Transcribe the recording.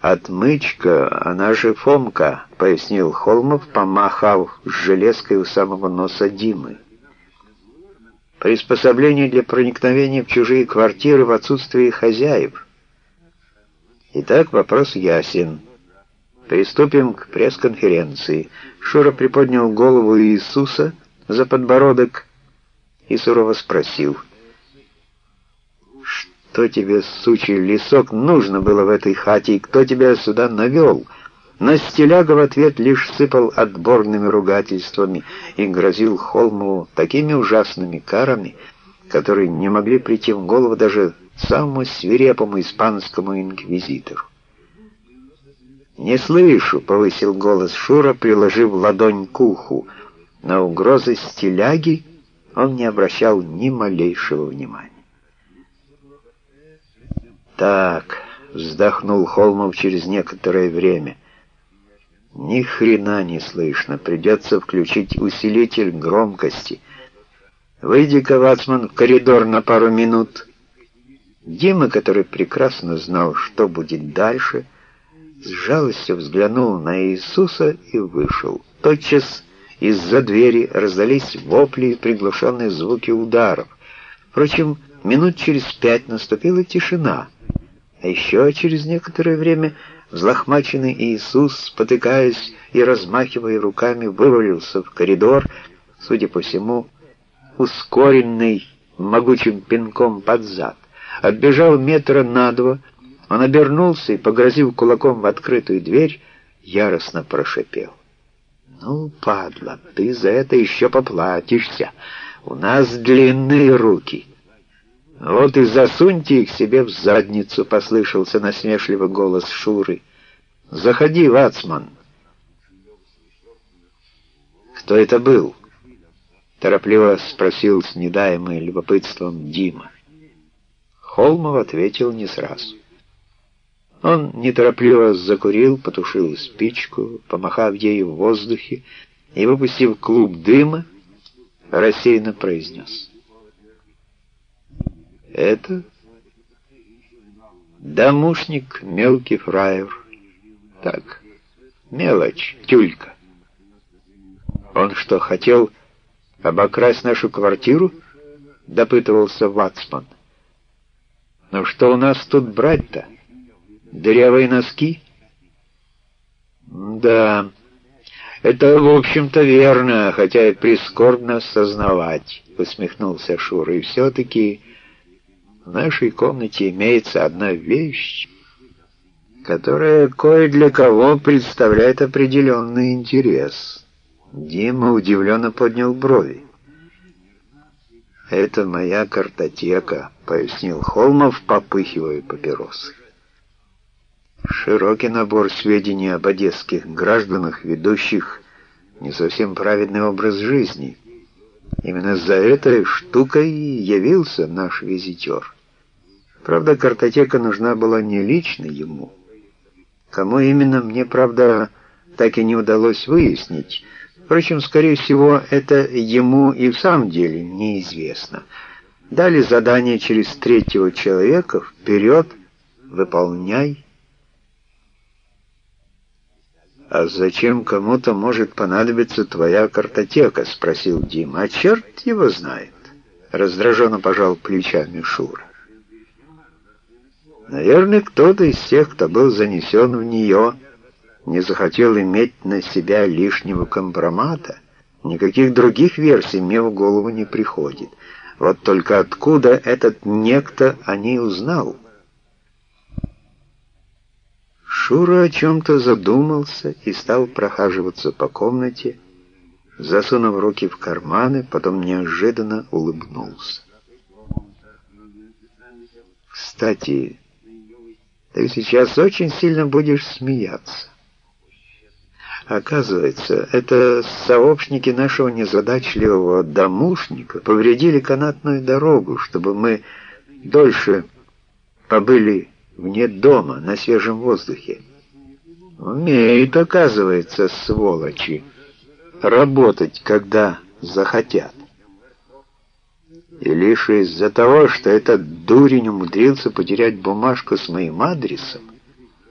«Отмычка, она же Фомка», — пояснил Холмов, помахав железкой у самого носа Димы. «Приспособление для проникновения в чужие квартиры в отсутствии хозяев». Итак, вопрос ясен. Приступим к пресс-конференции. Шура приподнял голову Иисуса за подбородок и сурово спросил. «Что тебе, сучий лесок, нужно было в этой хате, и кто тебя сюда навел?» Настеляга в ответ лишь сыпал отборными ругательствами и грозил Холмову такими ужасными карами, которые не могли прийти в голову даже самому свирепому испанскому инквизитору. «Не слышу», — повысил голос Шура, приложив ладонь к уху. На угрозы стиляги он не обращал ни малейшего внимания. «Так», — вздохнул Холмов через некоторое время, — «ни хрена не слышно, придется включить усилитель громкости. Выйди-ка, Вацман, в коридор на пару минут». Дима, который прекрасно знал, что будет дальше, — с жалостью взглянул на Иисуса и вышел. Тотчас из-за двери раздались вопли и приглушенные звуки ударов. Впрочем, минут через пять наступила тишина, а еще через некоторое время взлохмаченный Иисус, спотыкаясь и размахивая руками, вывалился в коридор, судя по всему, ускоренный могучим пинком под зад. Отбежал метра на два, он обернулся и, погрозив кулаком в открытую дверь, яростно прошипел. «Ну, падла, ты за это еще поплатишься. У нас длинные руки». «Вот и засуньте их себе в задницу», — послышался насмешливый голос Шуры. «Заходи, Вацман». «Кто это был?» — торопливо спросил с недаемым любопытством Дима. Холмов ответил не сразу. Он неторопливо закурил, потушил спичку, помахав ею в воздухе и, выпустив клуб дыма, рассеянно произнес. «Это домушник, мелкий фраер. Так, мелочь, тюлька. Он что, хотел обокрасть нашу квартиру?» — допытывался Вацман. «Ну что у нас тут брать-то?» Дырявые носки? Да, это, в общем-то, верно, хотя и прискорбно сознавать, усмехнулся Шура. И все-таки в нашей комнате имеется одна вещь, которая кое для кого представляет определенный интерес. Дима удивленно поднял брови. «Это моя картотека», — пояснил Холмов, попыхивая папиросы. Широкий набор сведений об одесских гражданах, ведущих не совсем праведный образ жизни. Именно за этой штукой явился наш визитер. Правда, картотека нужна была не лично ему. Кому именно, мне, правда, так и не удалось выяснить. Впрочем, скорее всего, это ему и в самом деле неизвестно. Дали задание через третьего человека, вперед, выполняй. «А зачем кому-то может понадобиться твоя картотека?» — спросил Дима. «А черт его знает!» — раздраженно пожал плечами Шура. «Наверное, кто-то из тех, кто был занесен в нее, не захотел иметь на себя лишнего компромата. Никаких других версий мне в голову не приходит. Вот только откуда этот некто о ней узнал?» Шура о чем-то задумался и стал прохаживаться по комнате, засунув руки в карманы, потом неожиданно улыбнулся. «Кстати, ты сейчас очень сильно будешь смеяться. Оказывается, это сообщники нашего незадачливого домушника повредили канатную дорогу, чтобы мы дольше побыли вне дома, на свежем воздухе. Умеют, оказывается, сволочи, работать, когда захотят. И лишь из-за того, что этот дурень умудрился потерять бумажку с моим адресом,